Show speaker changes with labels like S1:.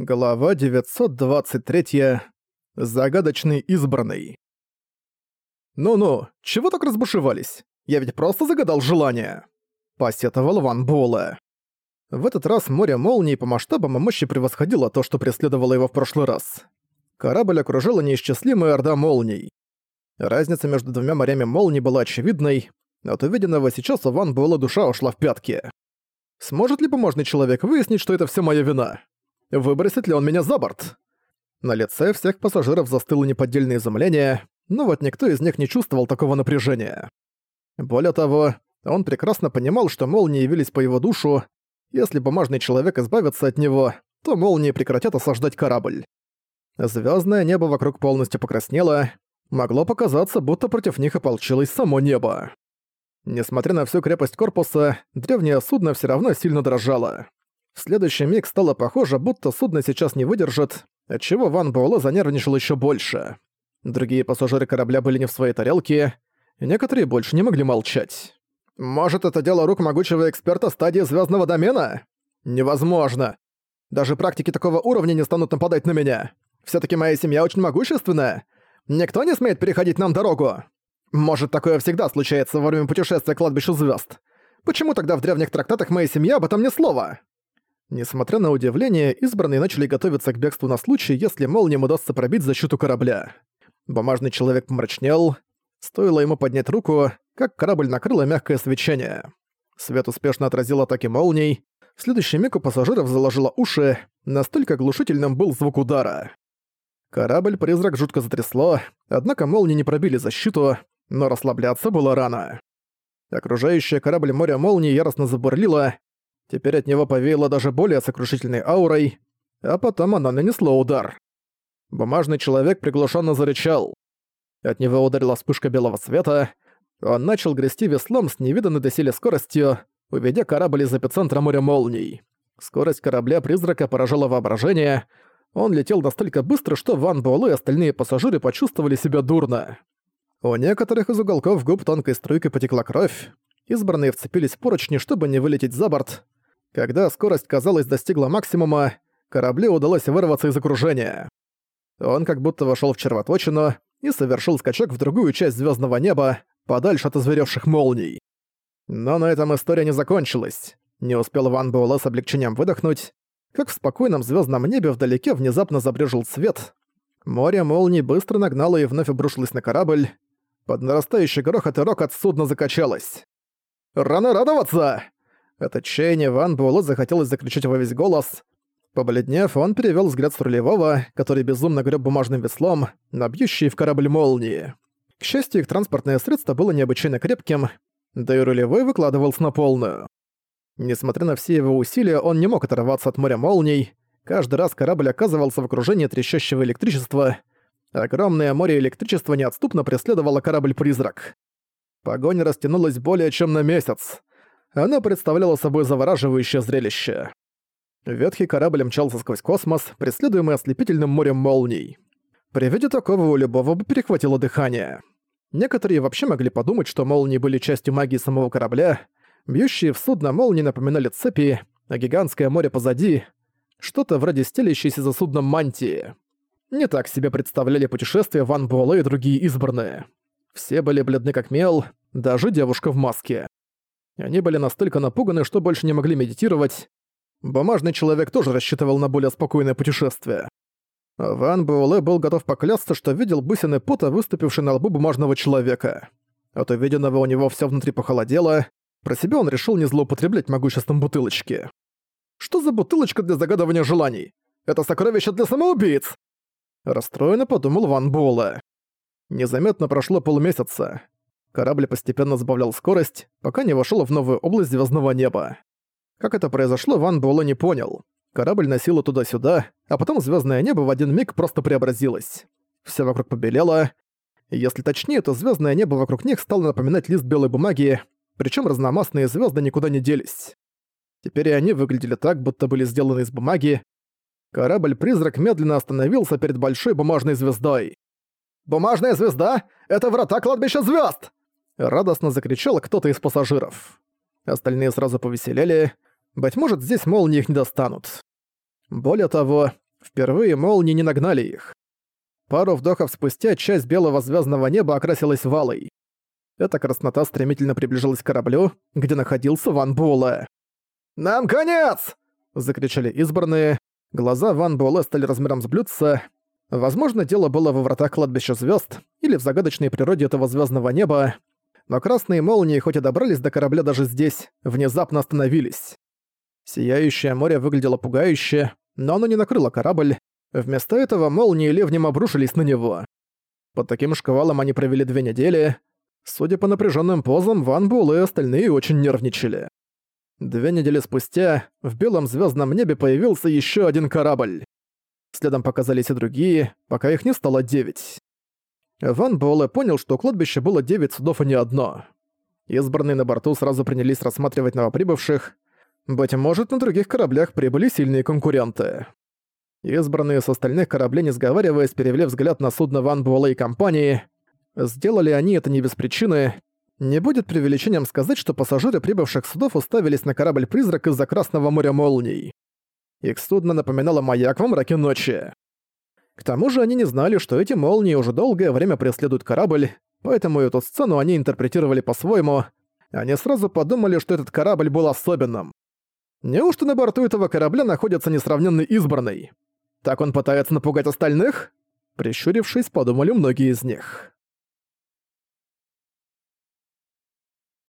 S1: Глава 923. Загадочный избранный. «Ну-ну, чего так разбушевались? Я ведь просто загадал желание!» Посетовал Ван Буэлэ. В этот раз море молний по масштабам и мощи превосходило то, что преследовало его в прошлый раз. Корабль окружила неисчислимая орда молний. Разница между двумя морями молний была очевидной, от увиденного сейчас у Ван Буэлэ душа ушла в пятки. Сможет ли поможный человек выяснить, что это все моя вина? Выбросит ли он меня за борт? На лице всех пассажиров застыло неподдельное изумление, но вот никто из них не чувствовал такого напряжения. Более того, он прекрасно понимал, что молнии явились по его душу. Если бумажный человек избавится от него, то молнии прекратят осаждать корабль. Звездное небо вокруг полностью покраснело. Могло показаться, будто против них ополчилось само небо. Несмотря на всю крепость корпуса, древнее судно все равно сильно дрожало. Следующий миг стало похоже, будто судно сейчас не выдержит, отчего Ван Буэлэ занервничал еще больше. Другие пассажиры корабля были не в своей тарелке, и некоторые больше не могли молчать. «Может, это дело рук могучего эксперта стадии звездного домена? Невозможно. Даже практики такого уровня не станут нападать на меня. все таки моя семья очень могущественная. Никто не смеет переходить нам дорогу. Может, такое всегда случается во время путешествия к кладбищу звезд. Почему тогда в древних трактатах моей семьи об этом ни слова?» Несмотря на удивление, избранные начали готовиться к бегству на случай, если молниям удастся пробить защиту корабля. Бумажный человек помрачнел. Стоило ему поднять руку, как корабль накрыло мягкое свечение. Свет успешно отразил атаки молний. В следующий миг у пассажиров заложило уши, настолько глушительным был звук удара. Корабль-призрак жутко затрясло, однако молнии не пробили защиту, но расслабляться было рано. Окружающее корабль море молний яростно забурлило, Теперь от него повеяло даже более сокрушительной аурой, а потом оно нанесло удар. Бумажный человек приглушенно зарычал. От него ударила вспышка белого света. Он начал грести веслом с невиданной доселе скоростью, уведя корабль из эпицентра моря молний. Скорость корабля-призрака поражала воображение. Он летел настолько быстро, что Ван Буэлэ и остальные пассажиры почувствовали себя дурно. У некоторых из уголков губ тонкой струйкой потекла кровь. Избранные вцепились в поручни, чтобы не вылететь за борт. Когда скорость, казалось, достигла максимума, кораблю удалось вырваться из окружения. Он как будто вошел в червоточину и совершил скачок в другую часть звездного неба, подальше от озверевших молний. Но на этом история не закончилась. Не успел Ван Буэлэ с облегчением выдохнуть, как в спокойном звездном небе вдалеке внезапно забрежил свет. Море молний быстро нагнало и вновь обрушилось на корабль. Под нарастающий грохот и рокот судно закачалось. «Рано радоваться!» От отчаяния Ван Буэлэ захотелось закричать во весь голос. Побледнев, он перевёл взгляд с рулевого, который безумно греб бумажным веслом, на бьющий в корабль молнии. К счастью, их транспортное средство было необычайно крепким, да и рулевой выкладывался на полную. Несмотря на все его усилия, он не мог оторваться от моря молний. Каждый раз корабль оказывался в окружении трещащего электричества. Огромное море электричества неотступно преследовало корабль-призрак. Погоня растянулась более чем на месяц она представляла собой завораживающее зрелище. Ветхий корабль мчался сквозь космос, преследуемый ослепительным морем молний. При виде такого у любого бы перехватило дыхание. Некоторые вообще могли подумать, что молнии были частью магии самого корабля, бьющие в судно молнии напоминали цепи, а гигантское море позади — что-то вроде стелящейся за судном мантии. Не так себе представляли путешествия Ван Буэлэ и другие избранные. Все были бледны как мел, даже девушка в маске. Они были настолько напуганы, что больше не могли медитировать. Бумажный человек тоже рассчитывал на более спокойное путешествие. Ван Буэлэ был готов поклясться, что видел бусины пота, выступившие на лбу бумажного человека. От увиденного у него все внутри похолодело. Про себя он решил не злоупотреблять могуществом бутылочки. Что за бутылочка для загадывания желаний? Это сокровище для самоубийц! Расстроенно подумал Ван Буэлэ. Незаметно прошло полмесяца. Корабль постепенно сбавлял скорость, пока не вошел в новую область звездного неба. Как это произошло, Ван Буэлэ не понял. Корабль носило туда-сюда, а потом звездное небо в один миг просто преобразилось. Все вокруг побелело. Если точнее, то звездное небо вокруг них стало напоминать лист белой бумаги, причем разномастные звезды никуда не делись. Теперь и они выглядели так, будто были сделаны из бумаги. Корабль-призрак медленно остановился перед большой бумажной звездой. «Бумажная звезда? Это врата кладбища звезд! Радостно закричал кто-то из пассажиров. Остальные сразу повеселели. Быть может, здесь молнии их не достанут. Более того, Впервые молнии не нагнали их. Пару вдохов спустя часть белого звездного неба окрасилась валой. Эта краснота стремительно приближалась к кораблю, где находился Ван Буэлэ. «Нам конец!» — закричали избранные. Глаза Ван Буэлэ стали размером с блюдца. Возможно, дело было во вратах кладбища звезд или в загадочной природе этого звездного неба, но красные молнии, хоть и добрались до корабля даже здесь, внезапно остановились. Сияющее море выглядело пугающе, но оно не накрыло корабль. Вместо этого молнии ливнем обрушились на него. Под таким шквалом они провели две недели. Судя по напряженным позам, Ван Бул и остальные очень нервничали. Две недели спустя в белом звездном небе появился еще один корабль. Следом показались и другие, пока их не стало девять. Ван Буэлэ понял, что у кладбища было девять судов, а не одно. Избранные на борту сразу принялись рассматривать новоприбывших. Быть может, на других кораблях прибыли сильные конкуренты. Избранные с остальных кораблей, не сговариваясь, перевели взгляд на судно Ван Буэлэ и компании. Сделали они это не без причины. Не будет преувеличением сказать, что пассажиры прибывших судов уставились на корабль-призрак из-за Красного моря молний. Их судно напоминало маяк во мраке ночи. К тому же они не знали, что эти молнии уже долгое время преследуют корабль, поэтому эту сцену они интерпретировали по-своему. Они сразу подумали, что этот корабль был особенным. Неужто на борту этого корабля находится несравненный избранный? Так он пытается напугать остальных? Прищурившись, подумали многие из них.